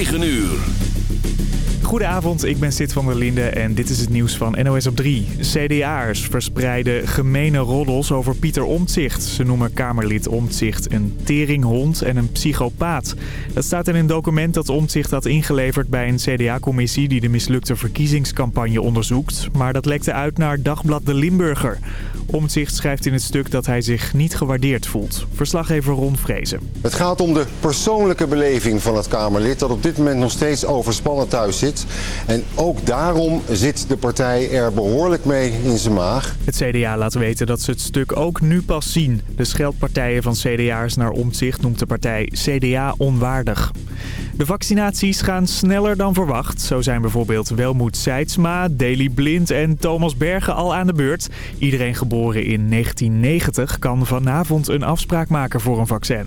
9 uur. Goedenavond, ik ben Sid van der Linde en dit is het nieuws van NOS op 3. CDA'ers verspreiden gemene roddels over Pieter Omtzigt. Ze noemen Kamerlid Omtzigt een teringhond en een psychopaat. Dat staat in een document dat Omtzigt had ingeleverd bij een CDA-commissie... die de mislukte verkiezingscampagne onderzoekt. Maar dat lekte uit naar Dagblad de Limburger. Omtzigt schrijft in het stuk dat hij zich niet gewaardeerd voelt. Verslaggever Ron Vrezen. Het gaat om de persoonlijke beleving van het Kamerlid... dat op dit moment nog steeds overspannen thuis zit... En ook daarom zit de partij er behoorlijk mee in zijn maag. Het CDA laat weten dat ze het stuk ook nu pas zien. De scheldpartijen van CDA'ers naar omzicht noemt de partij CDA onwaardig. De vaccinaties gaan sneller dan verwacht. Zo zijn bijvoorbeeld Welmoed Seidsma, Daley Blind en Thomas Bergen al aan de beurt. Iedereen geboren in 1990 kan vanavond een afspraak maken voor een vaccin.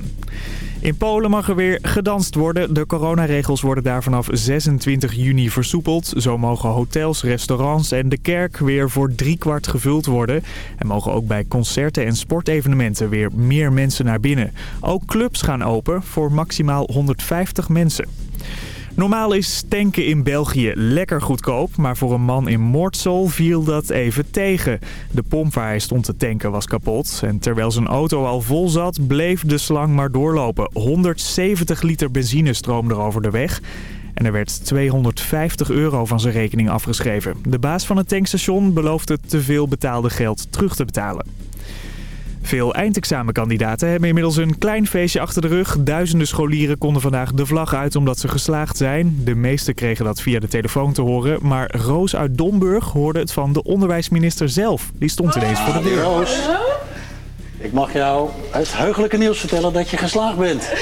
In Polen mag er weer gedanst worden. De coronaregels worden daar vanaf 26 juni versoepeld. Zo mogen hotels, restaurants en de kerk weer voor driekwart gevuld worden. En mogen ook bij concerten en sportevenementen weer meer mensen naar binnen. Ook clubs gaan open voor maximaal 150 mensen. Normaal is tanken in België lekker goedkoop, maar voor een man in Moortsel viel dat even tegen. De pomp waar hij stond te tanken was kapot en terwijl zijn auto al vol zat, bleef de slang maar doorlopen. 170 liter benzine stroomde er over de weg. En er werd 250 euro van zijn rekening afgeschreven. De baas van het tankstation beloofde te veel betaalde geld terug te betalen. Veel eindexamenkandidaten hebben inmiddels een klein feestje achter de rug. Duizenden scholieren konden vandaag de vlag uit omdat ze geslaagd zijn. De meesten kregen dat via de telefoon te horen. Maar Roos uit Domburg hoorde het van de onderwijsminister zelf. Die stond ineens voor de deur. Roos, ik mag jou het heugelijke nieuws vertellen dat je geslaagd bent.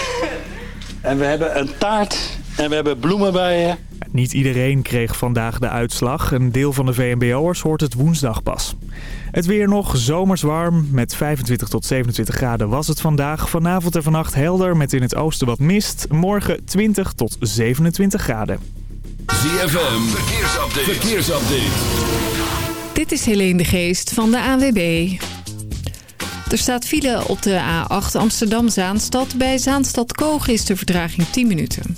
En we hebben een taart en we hebben bloemen bij je. Niet iedereen kreeg vandaag de uitslag. Een deel van de VMBO'ers hoort het woensdag pas. Het weer nog zomers warm. Met 25 tot 27 graden was het vandaag. Vanavond en vannacht helder met in het oosten wat mist. Morgen 20 tot 27 graden. ZFM, verkeersupdate. verkeersupdate. Dit is Helene de Geest van de ANWB. Er staat file op de A8 Amsterdam-Zaanstad. Bij Zaanstad-Koog is de vertraging 10 minuten.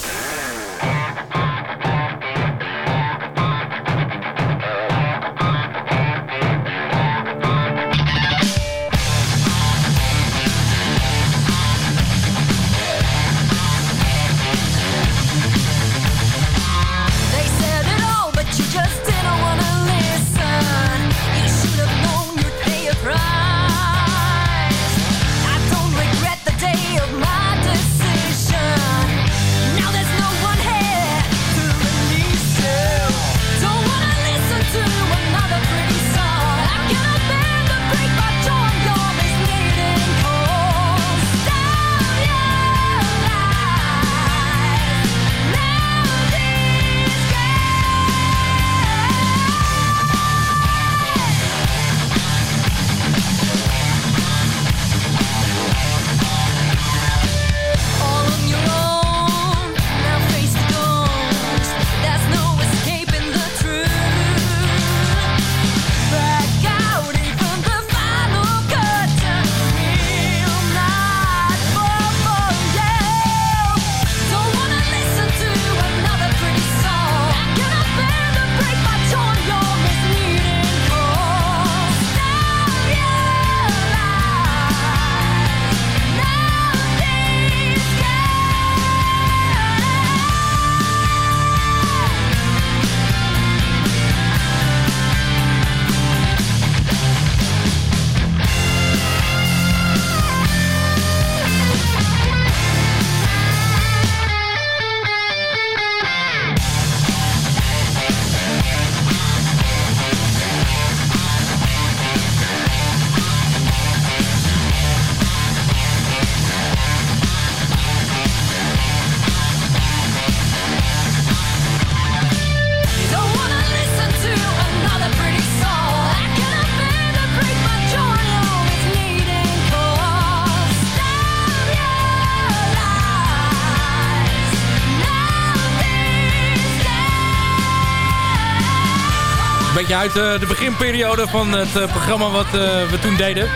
Uit de beginperiode van het programma wat we toen deden.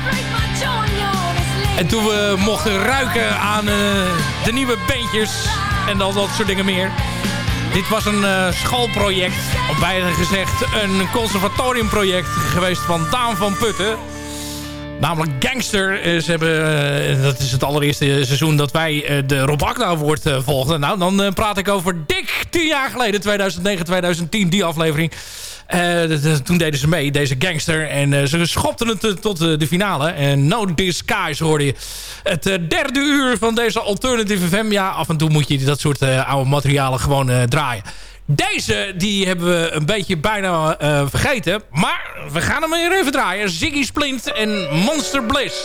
En toen we mochten ruiken aan de nieuwe bandjes en al dat soort dingen meer. Dit was een schoolproject, of bijna gezegd een conservatoriumproject geweest van Daan van Putten. Namelijk Gangster. Eh, ze hebben, dat is het allereerste seizoen dat wij de Rob Akda Award volgden. Nou, dan praat ik over dik tien jaar geleden, 2009, 2010, die aflevering. Toen deden ze mee, deze gangster. En ze schopten het tot de finale. En No Disguise hoorde je. Het derde uur van deze Alternative FM. Ja, af en toe moet je dat soort oude materialen gewoon draaien. Deze die hebben we een beetje bijna vergeten. Maar we gaan hem weer even draaien. Ziggy Splint en Monster Bliss.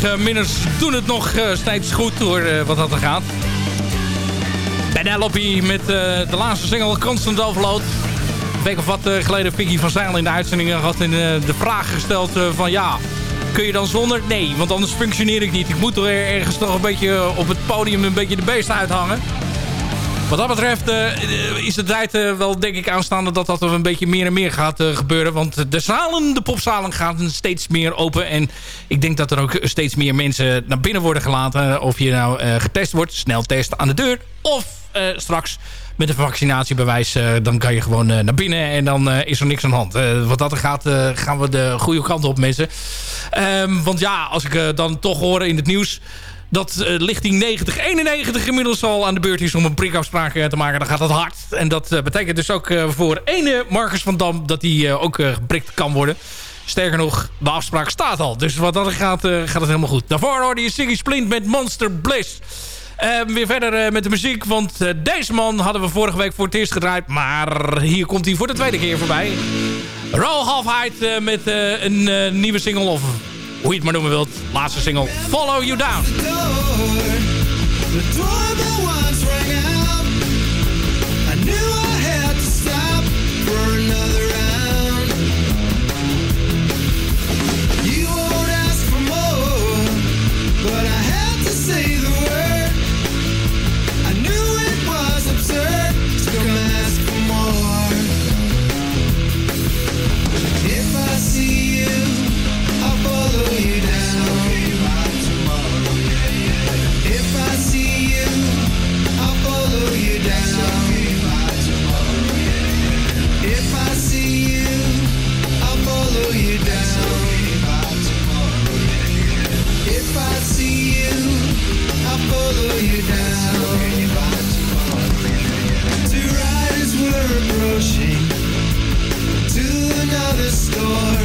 50 minners doen het nog steeds goed door wat dat er gaat. Penelope met de laatste single Constant Overload. Een week of wat geleden Vicky van Zeil in de uitzending had in, de vraag gesteld van ja... Kun je dan zonder? Nee, want anders functioneer ik niet. Ik moet er ergens toch een beetje op het podium een beetje de beest uithangen. Wat dat betreft uh, is de tijd uh, wel denk ik aanstaande dat dat er een beetje meer en meer gaat uh, gebeuren. Want de zalen, de popzalen gaan steeds meer open. En ik denk dat er ook steeds meer mensen naar binnen worden gelaten. Of je nou getest wordt, sneltest aan de deur. Of straks met een vaccinatiebewijs, dan kan je gewoon naar binnen en dan is er niks aan de hand. wat dat er gaat, gaan we de goede kant op mensen. Um, want ja, als ik dan toch hoor in het nieuws dat uh, lichting 90, 91 inmiddels al aan de beurt is om een prikafspraak uh, te maken. Dan gaat dat hard. En dat uh, betekent dus ook voor ene Marcus van Dam dat hij ook geprikt kan worden. Sterker nog, de afspraak staat al. Dus wat dat gaat, gaat het helemaal goed. Daarvoor hoorde je Siggy Splint met Monster Bliss. Ehm, weer verder met de muziek, want deze man hadden we vorige week voor het eerst gedraaid. Maar hier komt hij voor de tweede keer voorbij. Roll Half Height met een nieuwe single of hoe je het maar noemen wilt. Laatste single, Follow You Down. another story.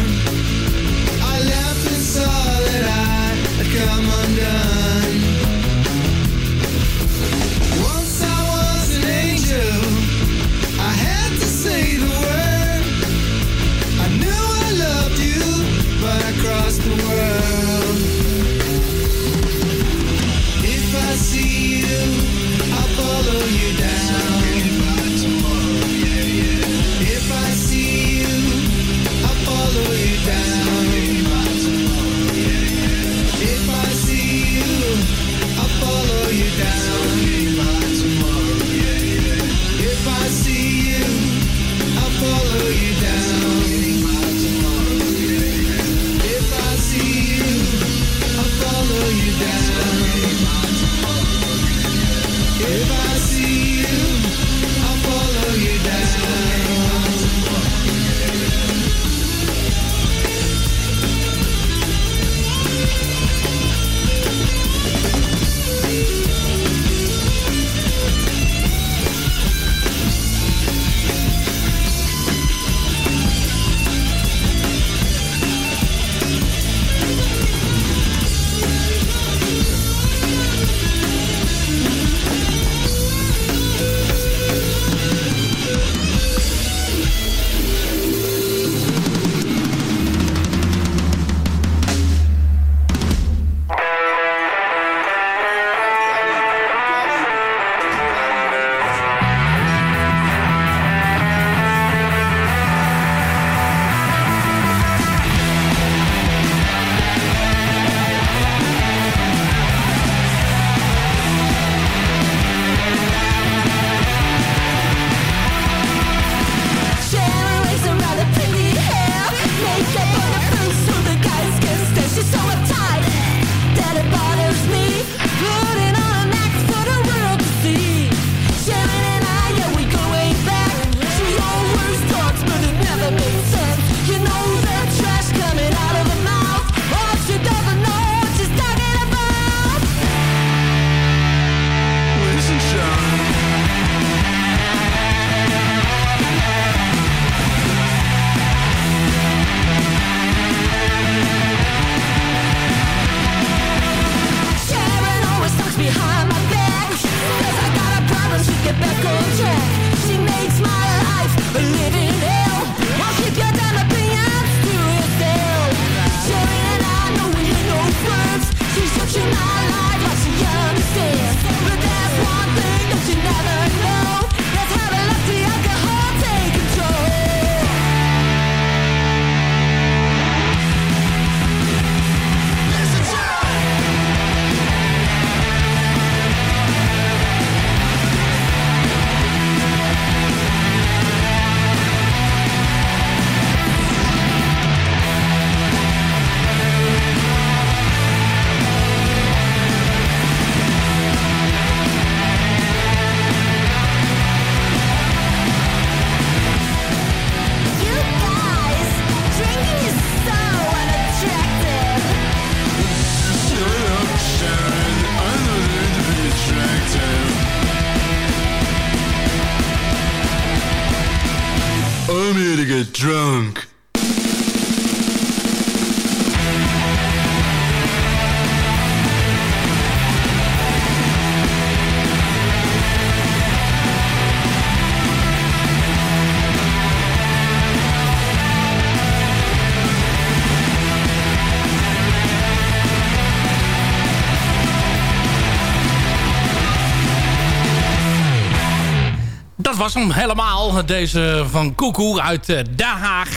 Hem helemaal. Deze van Koekoe uit uh, Den Haag.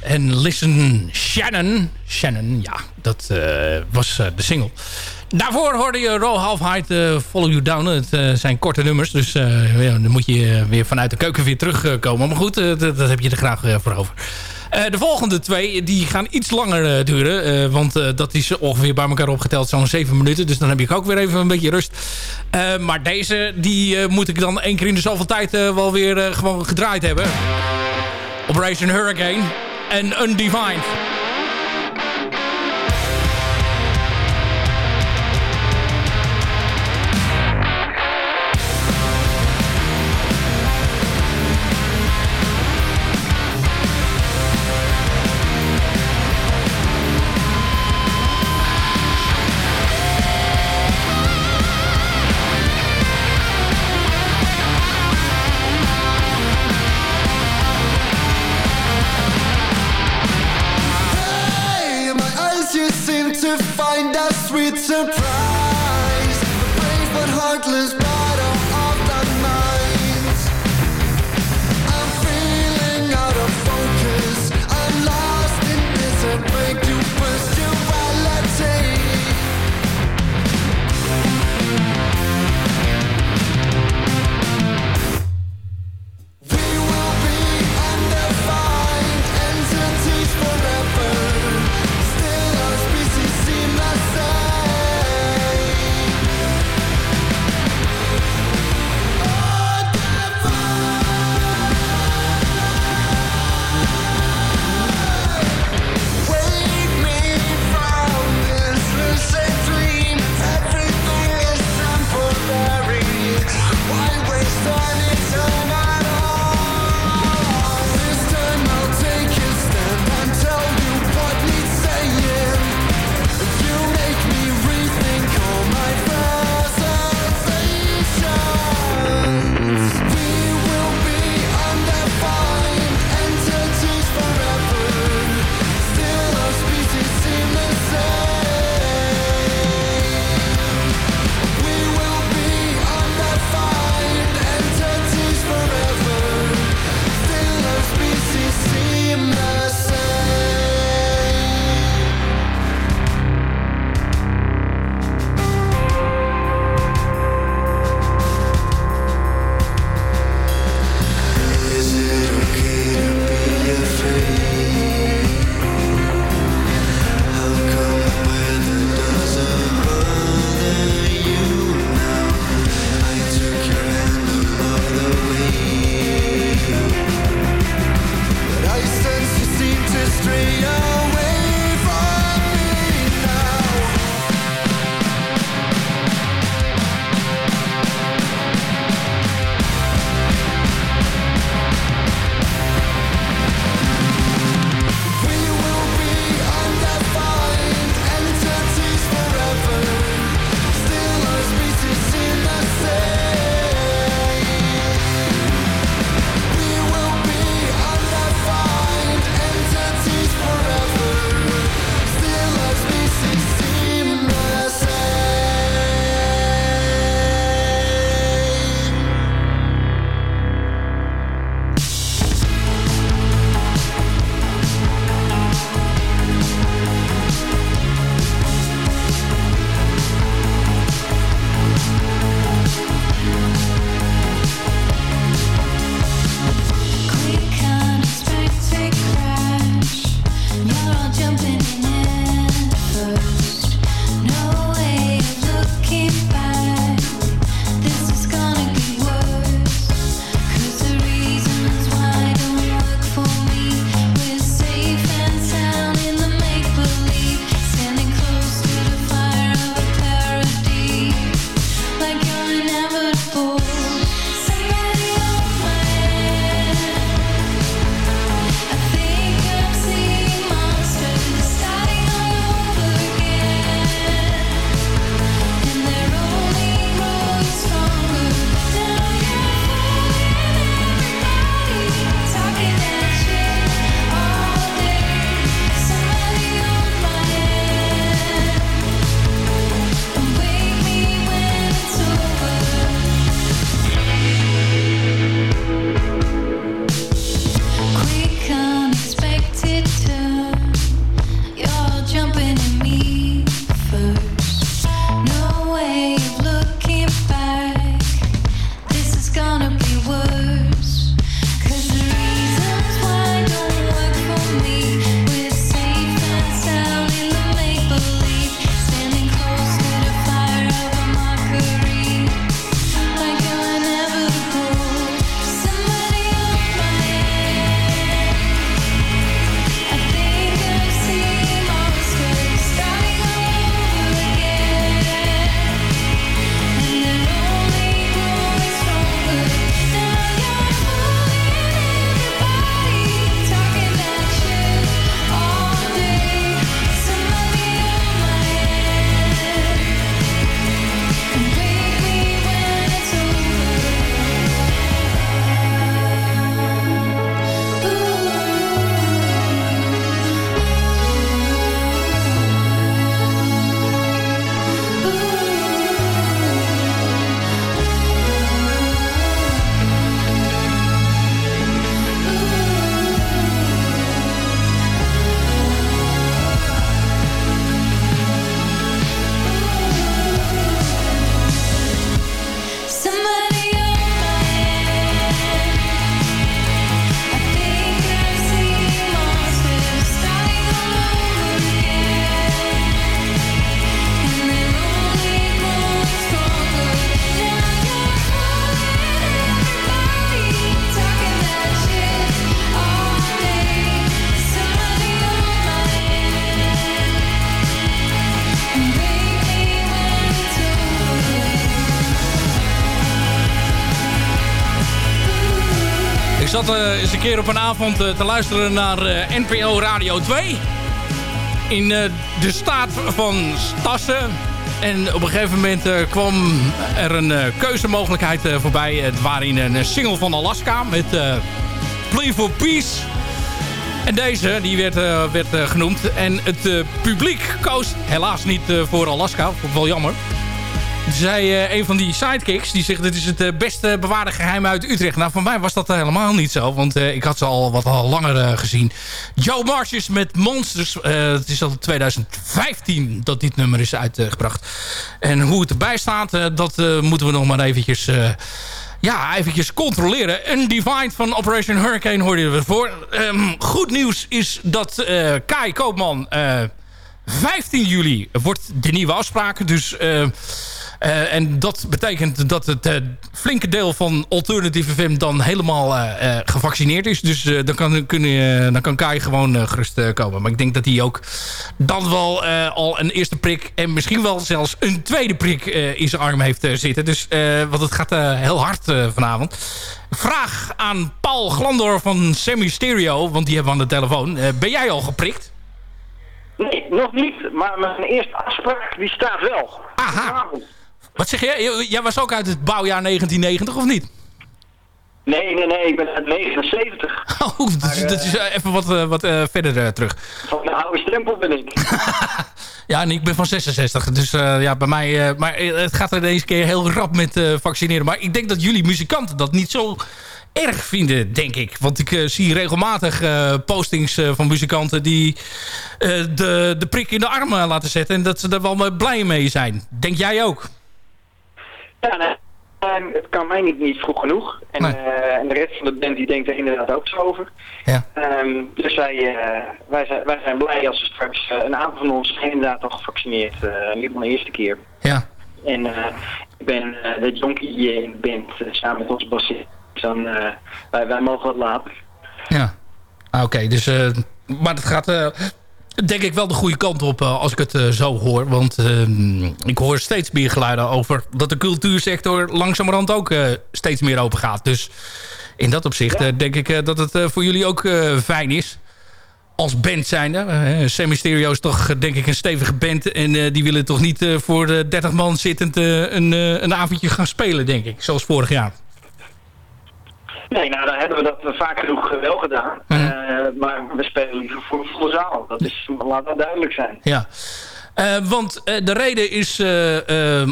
En Listen Shannon. Shannon, ja, dat uh, was uh, de single. Daarvoor hoorde je Roll Half Height Follow You Down. Het zijn korte nummers, dus ja, dan moet je weer vanuit de keuken weer terugkomen. Maar goed, dat, heb je er graag voor over. Uh, de volgende twee die gaan iets langer uh, duren. Uh, want dat is ongeveer bij elkaar opgeteld zo'n 7 minuten. Dus dan heb ik ook weer even een beetje rust. maar deze die moet ik dan één keer in de zoveel tijd wel weer gewoon gedraaid hebben. Operation Hurricane en Undefined. some op een avond uh, te luisteren naar uh, NPO Radio 2. In de staat van Stassen. En op een gegeven moment kwam er een keuzemogelijkheid voorbij. Het waarin een single van Alaska met Play for Peace. En deze die werd, werd genoemd. En het publiek koos helaas niet voor Alaska. Vond ik wel jammer zei uh, een van die sidekicks, die zegt... dit is het uh, beste bewaarde geheim uit Utrecht. Nou, voor mij was dat helemaal niet zo. Want uh, ik had ze al wat al langer gezien. Joe Marches met Monsters. het is al 2015 dat dit nummer is uitgebracht. En hoe het erbij staat, dat moeten we nog maar eventjes... ja, eventjes controleren. Undefined van Operation Hurricane hoorde je ervoor. Um, goed nieuws is dat Kai Koopman... 15 juli wordt de nieuwe afspraak. Dus en dat betekent dat het uh, flinke deel van Alternative FM dan helemaal uh, gevaccineerd is. Dus dan, kan, kun dan kan Kai gewoon gerust komen. Maar ik denk dat hij ook dan wel al een eerste prik... en misschien wel zelfs een tweede prik in zijn arm heeft zitten. Dus, want het gaat heel hard vanavond. Vraag aan Paul Glandor van Semi Stereo, want die hebben we aan de telefoon. ben jij al geprikt? Nee, nog niet. Maar mijn eerste afspraak die staat wel. Aha. Wat zeg je? Jij was ook uit het bouwjaar 1990 of niet? Nee, nee, nee. Ik ben uit 79. Oh, dat, is, dat is uh, even wat, uh, wat verder terug. Van de oude stempel ben ik. ja, en ik ben van 66. Dus ja, bij mij... maar het gaat er deze keer heel rap met vaccineren. Maar ik denk dat jullie muzikanten dat niet zo erg vinden, denk ik. Want ik zie regelmatig postings van muzikanten... die de, de prik in de armen laten zetten... en dat ze er wel blij mee zijn. Denk jij ook? Ja, nee. het kan mij niet, niet vroeg genoeg. En, uh, en, de rest van de band die denkt er inderdaad ook zo over. Ja. Um, dus wij, uh, wij, zijn, wij zijn blij als we straks... Uh, een aantal van ons zijn inderdaad al gevaccineerd. niet van de eerste keer. Ja. En ik ben de jonkie in de band samen met onze bassist. Dus dan, wij, wij mogen wat later. Ja. Ah, Oké, okay, dus... maar het gaat denk ik wel de goede kant op uh, als ik het uh, zo hoor. Want uh, ik hoor steeds meer geluiden over dat de cultuursector langzamerhand ook uh, steeds meer open gaat. Dus in dat opzicht ja. denk ik dat het voor jullie ook fijn is. Als band zijnde. Semi-Stereo is toch denk ik een stevige band. En die willen toch niet voor de 30 man zittend een, een avondje gaan spelen, denk ik. Zoals vorig jaar. Nee, nou dan hebben we dat vaak genoeg wel gedaan. Mm -hmm. uh, maar we spelen liever voor een volle zaal. Dat is, laat dat duidelijk zijn. Ja. Uh, want uh, de reden is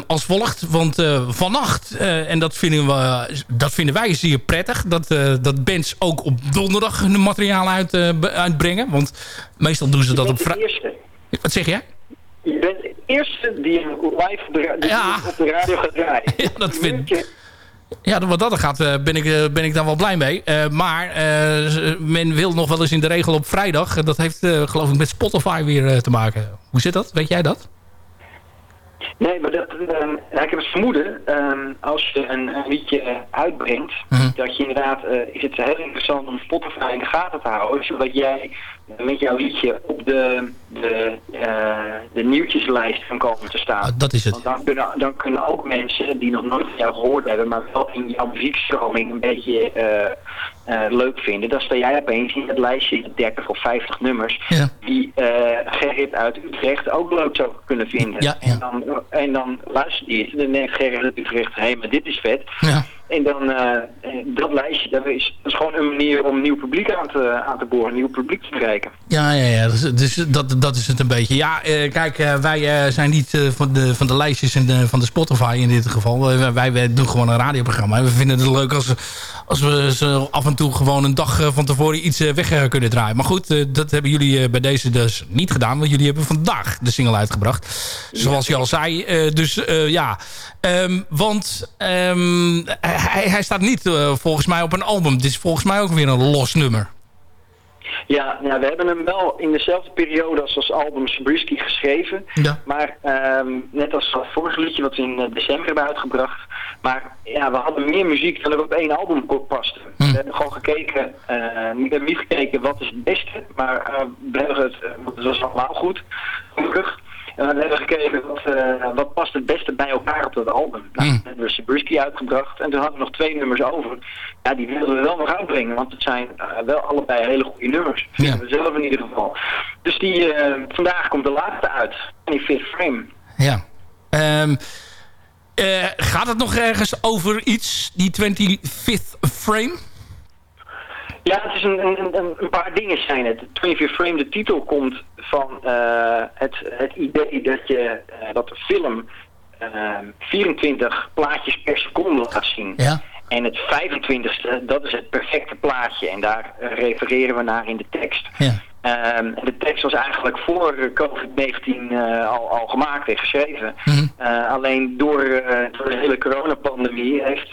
als volgt. Want vannacht, en dat vinden, we, dat vinden wij zeer prettig... dat, dat bands ook op donderdag hun materiaal uit, uitbrengen. Want meestal doen ze dat op vrijdag. Wat zeg jij? Je bent de eerste die live op de, ja. op de radio gaat draaien. ja, dat vind ik. Ja, wat dat gaat eh, ben ik, eh, ben ik daar wel blij mee. Uh, maar men wil nog wel eens in de regel op vrijdag. Dat heeft geloof ik met Spotify weer te maken. Hoe zit dat? Weet jij dat? Nee, maar dat, uh, ik heb het vermoeden, uh, als je een, een liedje uitbrengt, Mhm. dat je inderdaad, is het heel interessant om Spotify in de gaten te houden, zodat jij met jouw liedje op de, de, de nieuwtjeslijst kan komen te staan. Ah, dat is het. Want dan kunnen, dan kunnen ook mensen die nog nooit van jou gehoord hebben, maar wel in jouw muziekstroming een beetje leuk vinden, dan sta jij opeens in het lijstje 30 of 50 nummers ja. die Gerrit uit Utrecht ook leuk zou kunnen vinden. Ja, ja. En dan en dan luister je het en dan denkt Gerrit natuurlijk recht, hé, hey, maar dit is vet. Ja. En dan, uh, dat lijstje, dat is, dat is gewoon een manier om nieuw publiek aan te, aan te boren, nieuw publiek te bereiken. Ja, ja, ja. Dus, dus dat, dat is het een beetje. Ja, uh, kijk, uh, wij zijn niet van, de, van de lijstjes en de, van de Spotify in dit geval. wij, wij doen gewoon een radioprogramma. We vinden het leuk als, als we ze af en toe gewoon een dag van tevoren iets weg kunnen draaien. Maar goed, dat hebben jullie bij deze dus niet gedaan. Want jullie hebben vandaag de single uitgebracht. Zoals je al zei. dus ja, um, want um, hij, hij, staat niet volgens mij op een album. Dit is volgens mij ook weer een los nummer. Ja, we hebben hem wel in dezelfde periode als ons album Sabrisky geschreven. Ja. Maar um, net als het vorige liedje wat we in uh, december hebben uitgebracht. Maar ja, we hadden meer muziek dan er op één album paste. Hm. We hebben gewoon gekeken, uh, we hebben niet gekeken wat is het beste. Maar we hebben het, het was allemaal goed, gelukkig. En we hebben gekeken wat, eh, wat past het beste bij elkaar op dat album. Nou, Hmm. hebben we Sabrisky uitgebracht en toen hadden we nog twee nummers over. Ja, die wilden we wel nog uitbrengen, want het zijn eh, wel allebei hele goede nummers. Vinden we zelf in ieder geval. Dus die, eh, vandaag komt de laatste uit, die Fifth Frame. Ja. Ehm, eh, gaat het nog ergens over iets, die 25th frame? Ja, het is een, een, een, paar dingen zijn het. 24 Frame, de titel komt van eh, het, het idee dat je eh, dat de film eh, 24 plaatjes per seconde laat zien. Ja. En het 25ste, dat is het perfecte plaatje. En daar refereren we naar in de tekst. Ja. Ehm, de tekst was eigenlijk voor eh, COVID-19 eh, al, al gemaakt en geschreven. Eh, alleen door, eh, door de hele coronapandemie heeft,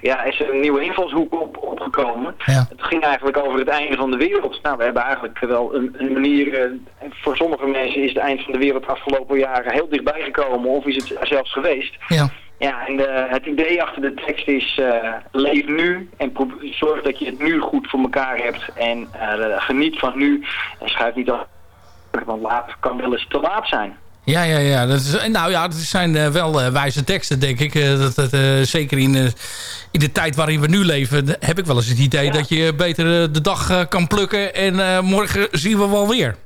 ja, is er een nieuwe invalshoek op, opgekomen. Ja. Het ging eigenlijk over het einde van de wereld. Nou, we hebben eigenlijk wel een, een manier... voor sommige mensen is het eind van de wereld de afgelopen jaren heel dichtbij gekomen. Of is het zelfs geweest. Ja. Ja, en de, het idee achter de tekst is eh, leef nu en zorg dat je het nu goed voor elkaar hebt. En eh, geniet van nu en schuif niet af, want later kan wel eens te laat zijn. Ja, ja, ja. Dat is, nou ja, dat zijn eh, wel wijze teksten, denk ik. Dat, dat, zeker in, in de tijd waarin we nu leven... heb ik wel eens het idee dat je beter de dag kan plukken... en morgen zien we wel weer.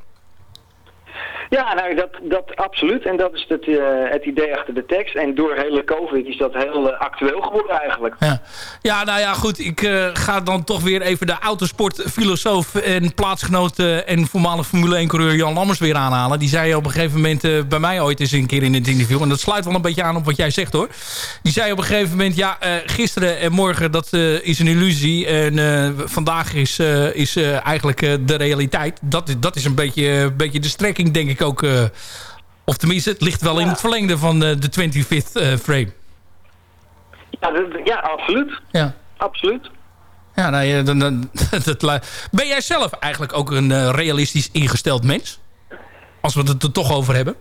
Ja, nou dat, dat absoluut. En dat is het, eh, het idee achter de tekst. En door hele COVID is dat heel eh, actueel geworden eigenlijk. Ja, ja nou ja, goed. Ik eh, ga dan toch weer even de autosportfilosoof en plaatsgenoot en voormalig Formule 1-coureur Jan Lammers weer aanhalen. Die zei op een gegeven moment bij mij ooit eens een keer in het interview. En dat sluit wel een beetje aan op wat jij zegt hoor. Die zei op een gegeven moment, ja, gisteren en morgen dat is een illusie. En vandaag is, is eigenlijk de realiteit. Dat, dat is een beetje, een beetje de strekking denk ik ook. eh, of tenminste, het ligt wel in het verlengde van eh, de 25th eh, frame. Ja, ja absoluut. Ja. Absoluut. Ja, nou, dan, dan, dat, ben jij zelf eigenlijk ook een realistisch ingesteld mens? Als we het er toch over hebben.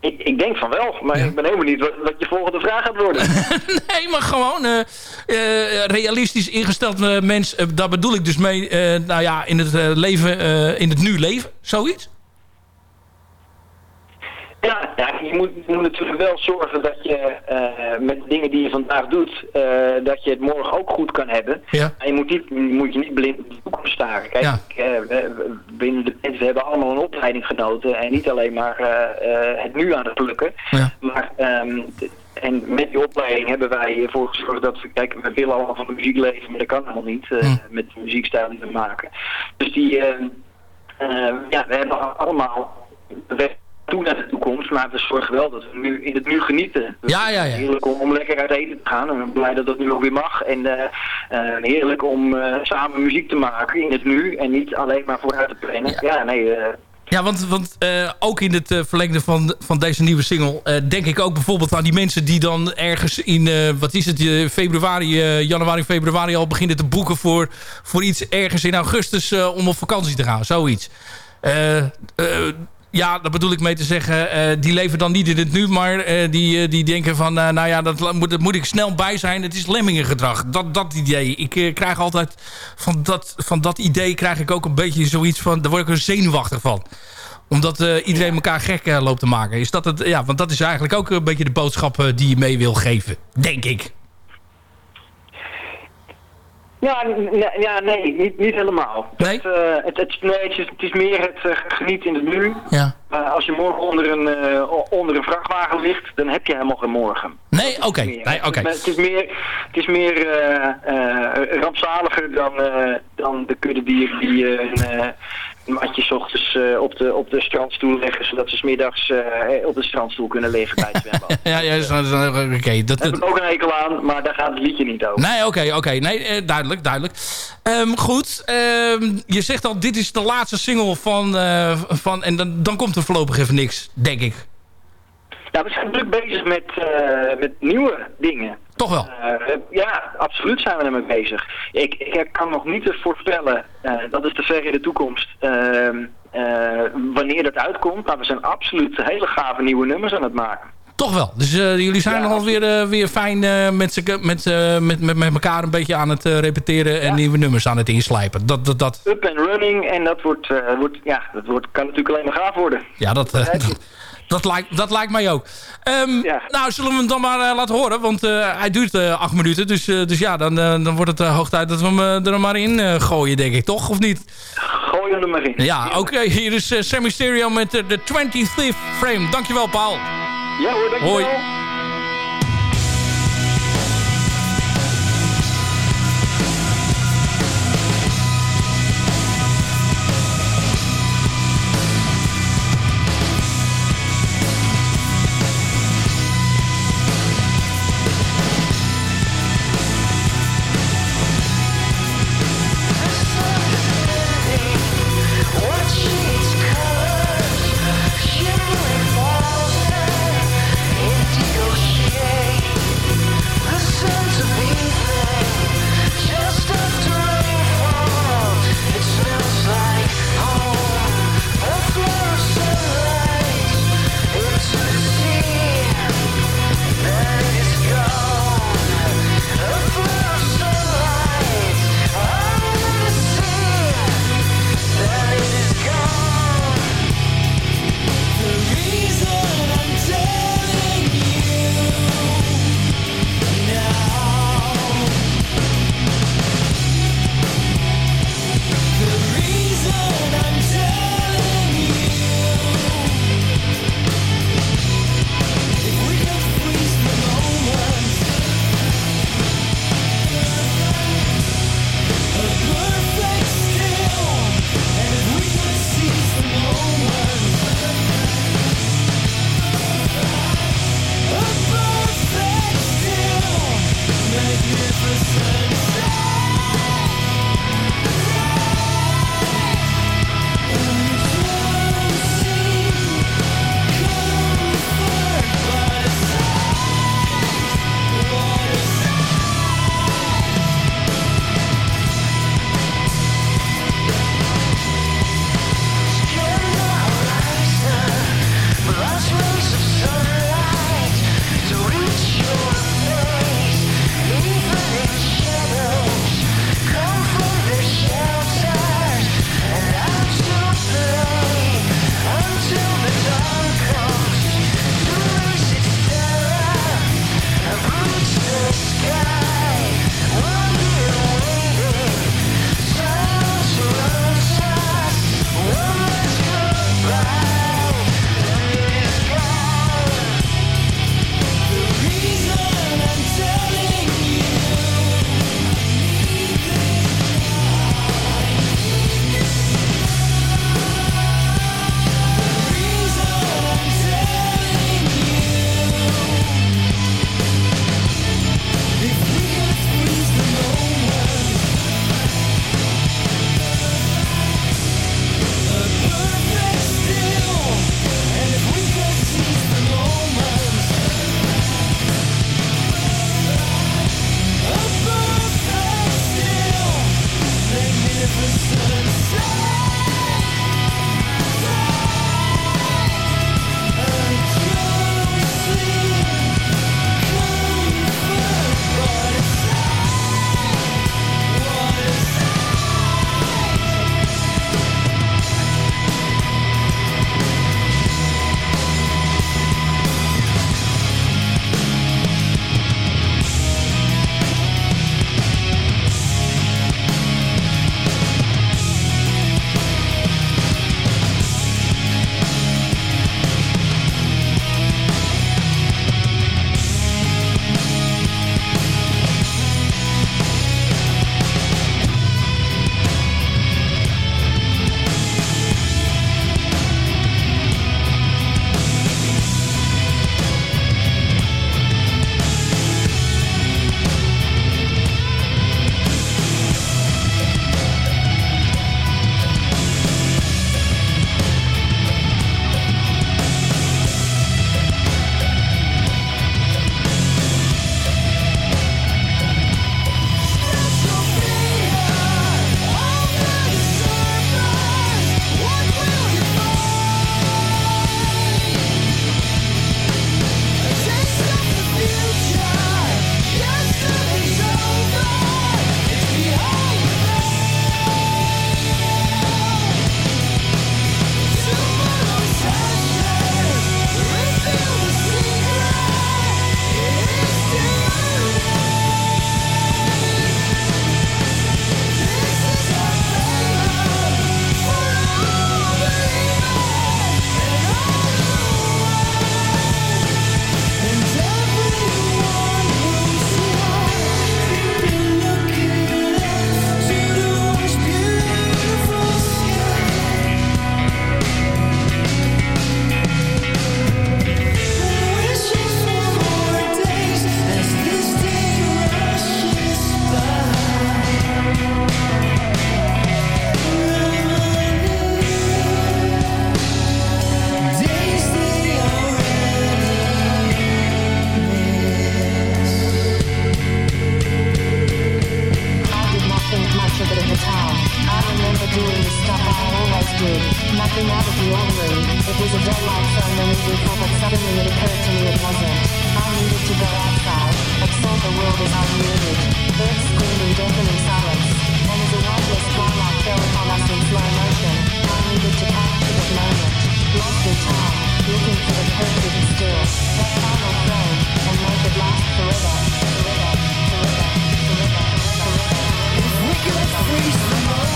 Ik, ik denk van wel, maar ik ben helemaal niet wat, wat je volgende vraag gaat worden. Nee, maar gewoon realistisch ingesteld mens. daar bedoel ik dus mee, nou ja, in het leven, in het nu leven. Zoiets? Ja, ja je, moet, je moet natuurlijk wel zorgen dat je eh, met de dingen die je vandaag doet, eh, dat je het morgen ook goed kan hebben. Ja. En je moet, niet, je moet je niet blind op de toekomst staren. Kijk, Ja. eh, we- binnen de hebben allemaal een opleiding genoten en niet alleen maar het nu aan het plukken. Ja. Maar ehm, en met die opleiding hebben wij ervoor gezorgd dat we, kijk, we willen allemaal van de muziek leven, maar dat kan allemaal niet Hm. met de muziekstijl die we maken. Dus die, ehm, eh, ja, we hebben allemaal de toe naar de toekomst, maar we zorgen wel dat we nu in het nu genieten. Ja, ja, ja. Heerlijk om, om lekker uit eten te gaan en ik ben blij dat dat nu ook weer mag. En eh, eh, heerlijk om eh, samen muziek te maken in het nu en niet alleen maar vooruit te plannen. Ja, nee, Ja, want, want ook in het verlengde van, van deze nieuwe single... denk ik ook bijvoorbeeld aan die mensen die dan ergens in... wat is het, februari, januari, februari al beginnen te boeken... voor, voor iets ergens in augustus om op vakantie te gaan. Zoiets. Eh, ja, daar bedoel ik mee te zeggen... eh, die leven dan niet in het nu, maar eh, die, eh, die denken van... nou ja, dat moet, dat moet ik snel bij zijn. Het is lemmingengedrag. Dat, dat idee. Ik krijg altijd... Van dat, van dat idee krijg ik ook een beetje zoiets van... daar word ik er zenuwachtig van omdat iedereen elkaar gek loopt te maken. Is dat het, ja, want dat is eigenlijk ook een beetje de boodschap die je mee wil geven. Denk ik. Ja, ja nee, niet, niet helemaal. Nee? Dat, eh, het, het, nee, het, is, het is meer het eh, genieten in het nu. Ja. Eh, als je morgen onder een, onder een vrachtwagen ligt, dan heb je helemaal geen morgen. Nee, oké. Nee, oké. Het is meer, het is meer rampzaliger dan, dan de kudde dieren die een eh, een matje 's ochtends eh, op, de, op de strandstoel leggen, zodat ze 's middags eh, op de strandstoel kunnen liggen bij het zwembad. Ja, ja, zo- oké. Dat, Daar heb ik ook een hekel aan, maar daar gaat het liedje niet over. Nee, oké, oké. Nee, duidelijk, duidelijk. Ehm, goed, ehm, je zegt al, dit is de laatste single van... van en dan, dan komt er voorlopig even niks, denk ik. Ja, we zijn druk bezig met, met nieuwe dingen. Toch wel? Eh, ja, absoluut zijn we ermee bezig. Ik, ik kan nog niet voorspellen, eh, dat is te ver in de toekomst, ehm, eh, wanneer dat uitkomt. Maar we zijn absoluut hele gave nieuwe nummers aan het maken. Toch wel. Dus jullie zijn Ja, alweer uh, weer fijn met, met, met, met, met elkaar een beetje aan het repeteren... en nieuwe nummers aan het inslijpen. Dat, dat, dat, Up and running en dat, wordt, wordt, ja, dat wordt, kan natuurlijk alleen maar gaaf worden. ja, dat, dat, dat, lijkt, dat lijkt mij ook. Um, Ja. Nou, zullen we hem dan maar uh, laten horen? Want uh, hij duurt uh, acht minuten. Dus, dus ja, dan, dan wordt het hoog tijd dat we hem er maar in gooien, denk ik. Toch? Of niet? Gooi hem er maar in. Ja, oké. Okay. Hier is Sammy Stereo met de 20th Frame. Dankjewel, Paul. Ja hoor, dankjewel. Hoi. is I remember doing the stuff I always did. Nothing out of the ordinary. It was a day like so many before, but suddenly it occurred to me it wasn't. I needed to go outside, explore the world as I knew it. Birds screamed in deafening silence, and as a wildless twilight fell upon us in slow motion, I needed to capture that moment. Lost in time, looking for the perfect still, that final frame, and make it last forever. could freeze the moment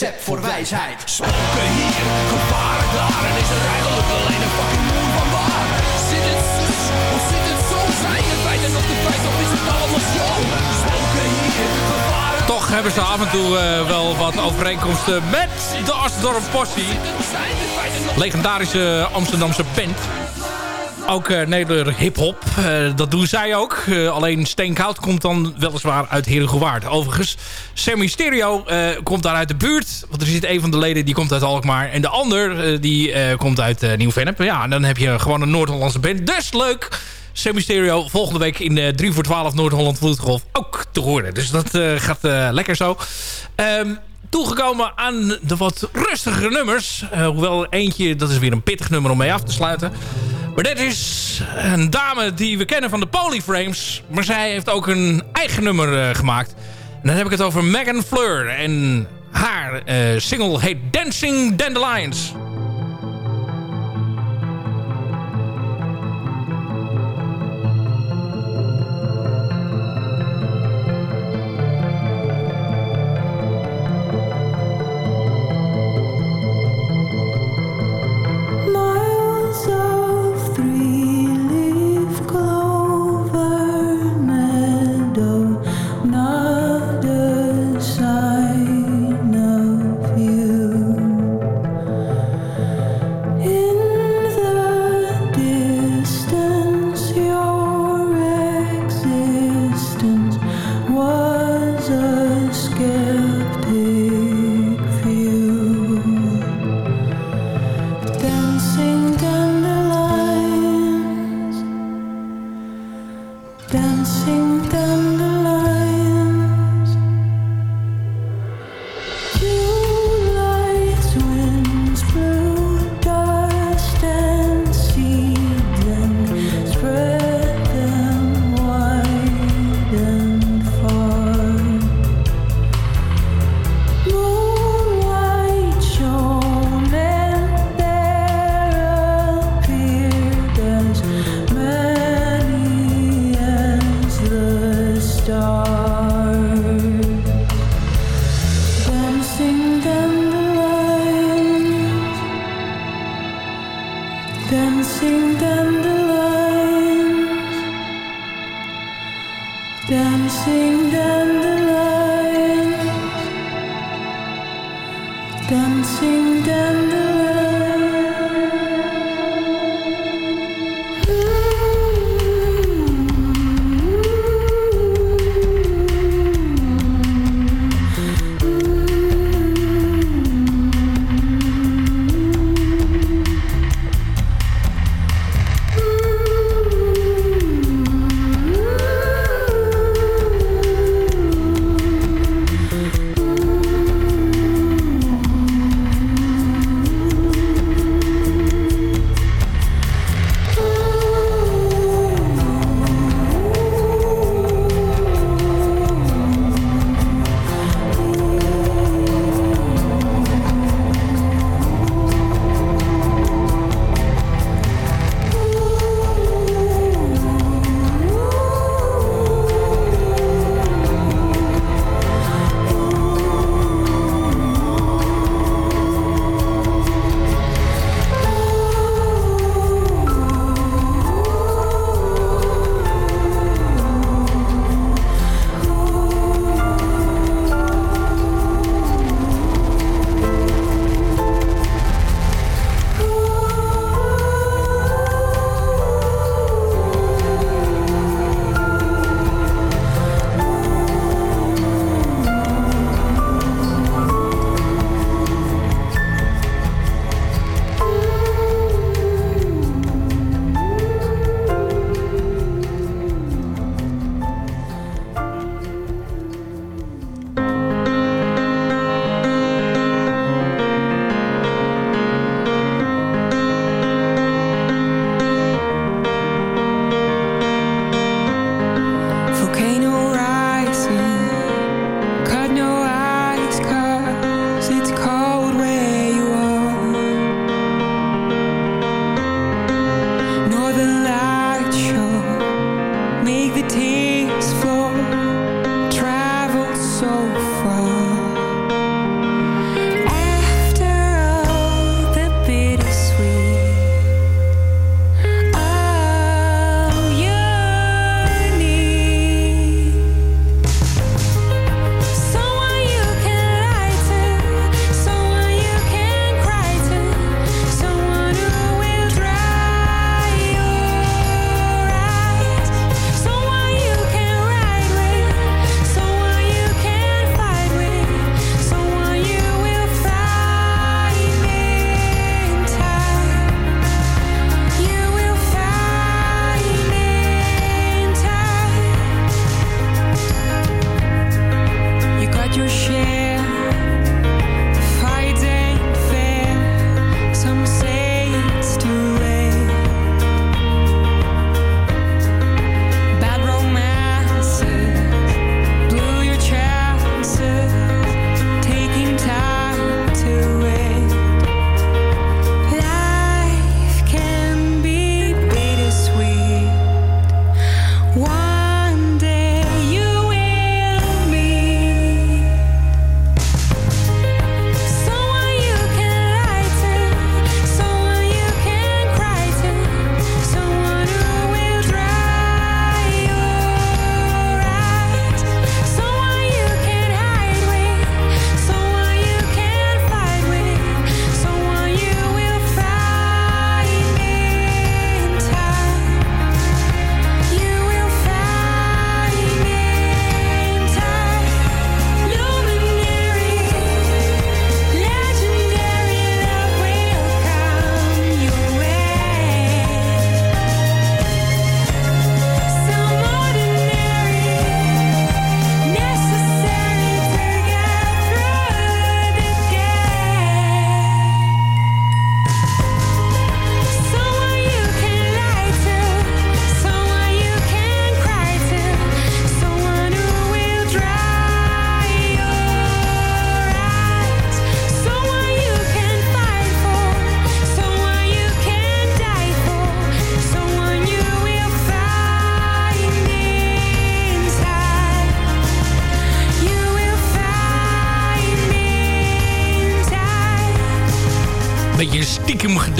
recept voor wijsheid. Spoken hier, gevaren daar. En is er eigenlijk alleen een fucking moer van waar? Zit het zus, of zit het zo? Zijn de feiten nog de feiten, of is het allemaal show? Spoken hier, gevaren Toch hebben ze af en toe uh, wel wat overeenkomsten met de Asdorp Possie. Legendarische Amsterdamse band ook uh, Neder hip-hop. Uh, dat doen zij ook. Uh, alleen Steenkoud komt dan weliswaar uit Herengewaard. Overigens, Sammy Stereo komt daar uit de buurt. Want er zit een van de leden die komt uit Alkmaar. En de ander die komt uit Nieuw-Vennep. Ja, en dan heb je gewoon een Noord-Hollandse band. Dus leuk! Sammy Stereo volgende week in 3 voor 12 Noord-Holland Vloedgolf ook te horen. Dus dat gaat lekker zo. Um, toegekomen aan de wat rustigere nummers. Hoewel eentje, dat is weer een pittig nummer om mee af te sluiten. Maar dit is een dame die we kennen van de Polyframes. Maar zij heeft ook een eigen nummer uh, gemaakt. En dan heb ik het over Megan Fleur. En haar uh, single heet Dancing Dandelions.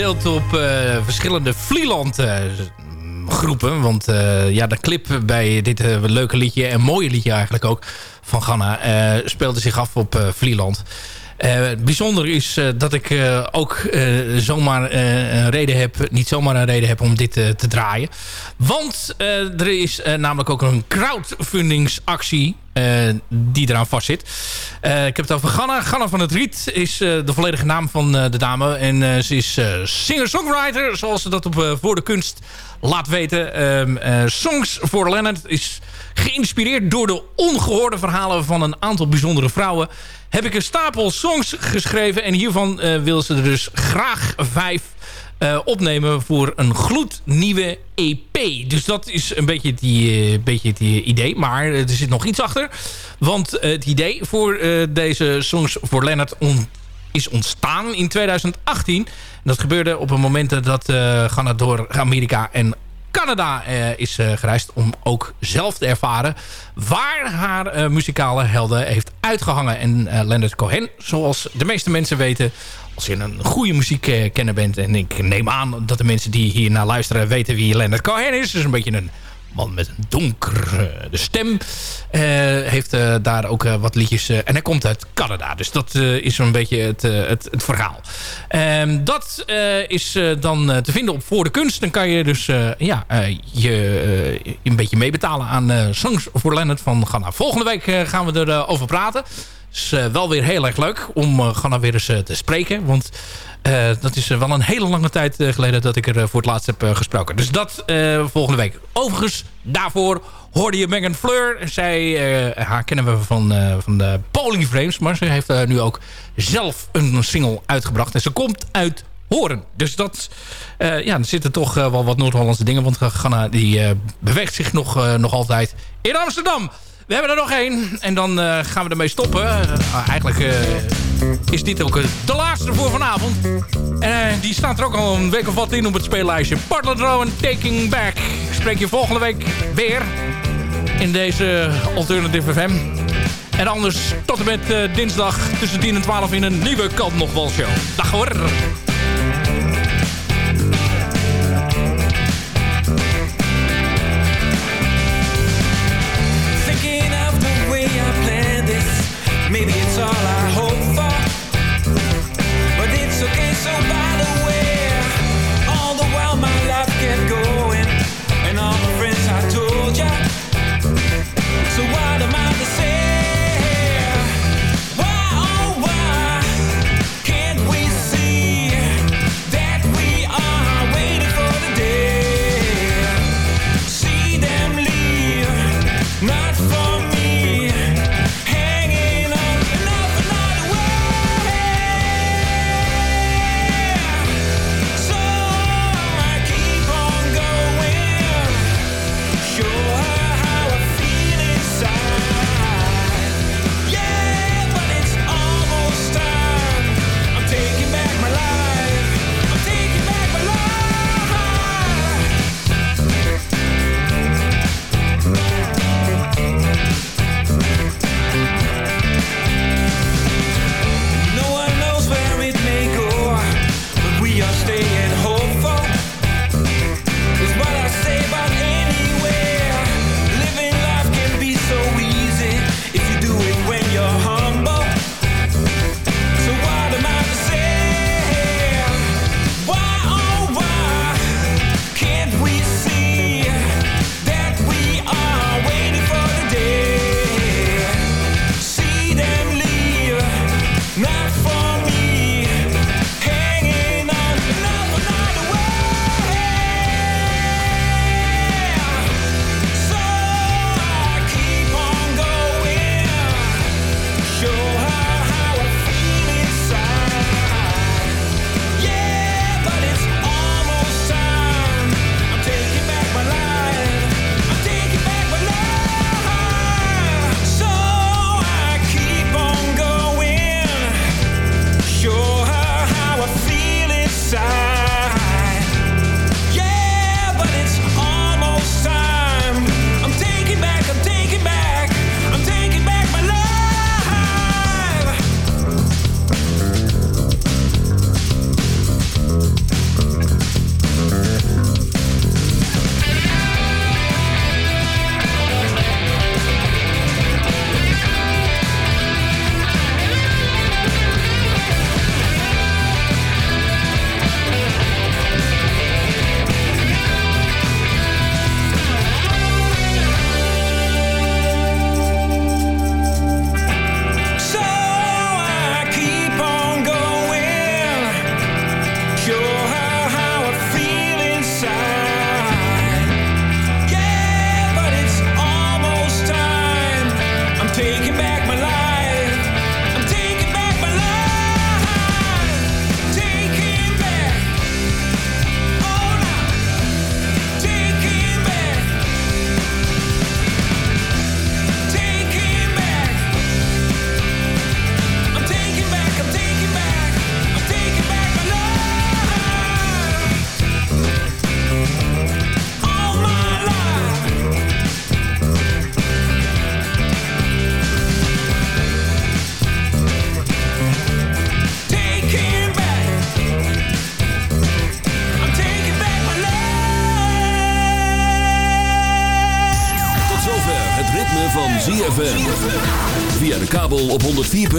Op uh, verschillende Vlieland uh, groepen. Want uh, ja, de clip bij dit leuke liedje en mooie liedje eigenlijk ook van Ghana speelde zich af op Vlieland. bijzonder is dat ik ook zomaar een reden heb, niet zomaar een reden heb om dit te draaien. Want er is namelijk ook een crowdfundingsactie die eraan vastzit. Uh, ik heb het over Ganna. Ganna van het Riet is uh, de volledige naam van de dame. En ze is singer-songwriter, zoals ze dat op Voor de Kunst laat weten. Um, Songs for Leonard is geïnspireerd door de ongehoorde verhalen van een aantal bijzondere vrouwen. Heb ik een stapel songs geschreven en hiervan wil ze er dus graag vijf uh, opnemen voor een gloednieuwe EP. Dus dat is een beetje het uh, beetje die idee. Maar er zit nog iets achter. Want het idee voor deze Songs voor Leonard on is ontstaan in 2018. En dat gebeurde op een moment dat Ghana door Amerika en Canada is gereisd om ook zelf te ervaren waar haar muzikale helden heeft uitgehangen. En Leonard Cohen, zoals de meeste mensen weten, als je een goede muziekkenner bent... en ik neem aan dat de mensen die hier naar luisteren... weten wie Leonard Cohen is. Dus een beetje een man met een donkere stem. Uh, heeft uh, daar ook uh, wat liedjes... en hij komt uit Canada. Dus dat is zo'n beetje het, het, verhaal. Ehm, dat is dan te vinden op Voor de Kunst. Dan kan je dus ja, je een beetje meebetalen aan Songs voor Leonard van. Volgende week gaan we erover praten is uh, wel weer heel erg leuk om uh, Ganna weer eens uh, te spreken. Want dat is wel een hele lange tijd geleden dat ik er voor het laatst heb gesproken. Dus dat volgende week. Overigens, daarvoor hoorde je Megan Fleur. Zij, haar kennen we van, van de Polyframes. Maar ze heeft nu ook zelf een single uitgebracht. En ze komt uit Horen. Dus dat, ja, er zitten toch wel wat Noord-Hollandse dingen. Want Ganna die beweegt zich nog, nog altijd in Amsterdam. We hebben er nog één. En dan uh, gaan we ermee stoppen. Uh, eigenlijk uh, is dit ook de laatste voor vanavond. En die staat er ook al een week of wat in op het speellijstje. Portland en Taking Back. Ik spreek je volgende week weer. In deze Alternative FM. En anders tot en met dinsdag tussen 10 en 12 in een nieuwe Kant Nog Wel show. Dag hoor. All I